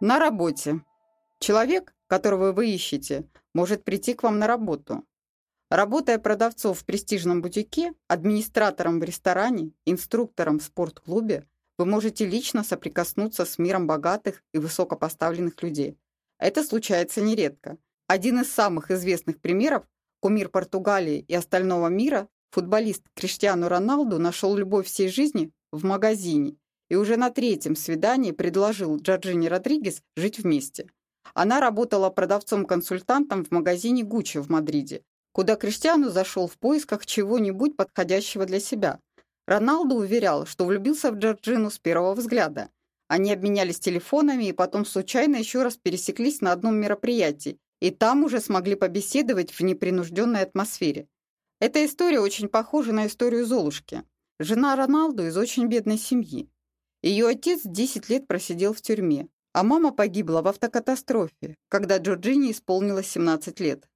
На работе. Человек, которого вы ищете, может прийти к вам на работу. Работая продавцом в престижном бутике, администратором в ресторане, инструктором в спортклубе, вы можете лично соприкоснуться с миром богатых и высокопоставленных людей. Это случается нередко. Один из самых известных примеров – кумир Португалии и остального мира, футболист Криштиану Роналду нашел любовь всей жизни в магазине и уже на третьем свидании предложил Джорджине Родригес жить вместе. Она работала продавцом-консультантом в магазине Гуччи в Мадриде, куда Криштиану зашел в поисках чего-нибудь подходящего для себя. Роналду уверял, что влюбился в Джорджину с первого взгляда. Они обменялись телефонами и потом случайно еще раз пересеклись на одном мероприятии, и там уже смогли побеседовать в непринужденной атмосфере. Эта история очень похожа на историю Золушки. Жена Роналду из очень бедной семьи. Ее отец 10 лет просидел в тюрьме, а мама погибла в автокатастрофе, когда Джорджине исполнилось 17 лет.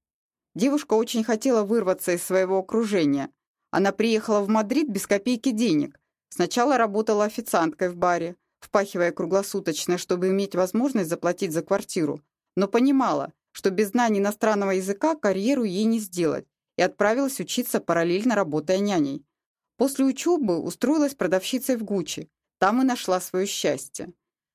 Девушка очень хотела вырваться из своего окружения. Она приехала в Мадрид без копейки денег. Сначала работала официанткой в баре, впахивая круглосуточно, чтобы иметь возможность заплатить за квартиру, но понимала, что без знаний иностранного языка карьеру ей не сделать, и отправилась учиться, параллельно работая няней. После учебы устроилась продавщицей в Гуччи, там и нашла свое счастье.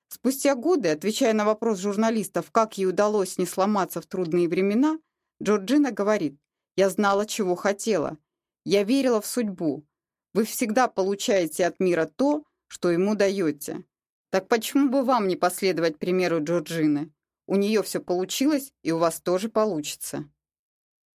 Спустя годы, отвечая на вопрос журналистов, как ей удалось не сломаться в трудные времена, Джорджина говорит, «Я знала, чего хотела. Я верила в судьбу. Вы всегда получаете от мира то, что ему даете. Так почему бы вам не последовать примеру Джорджины? У нее все получилось, и у вас тоже получится».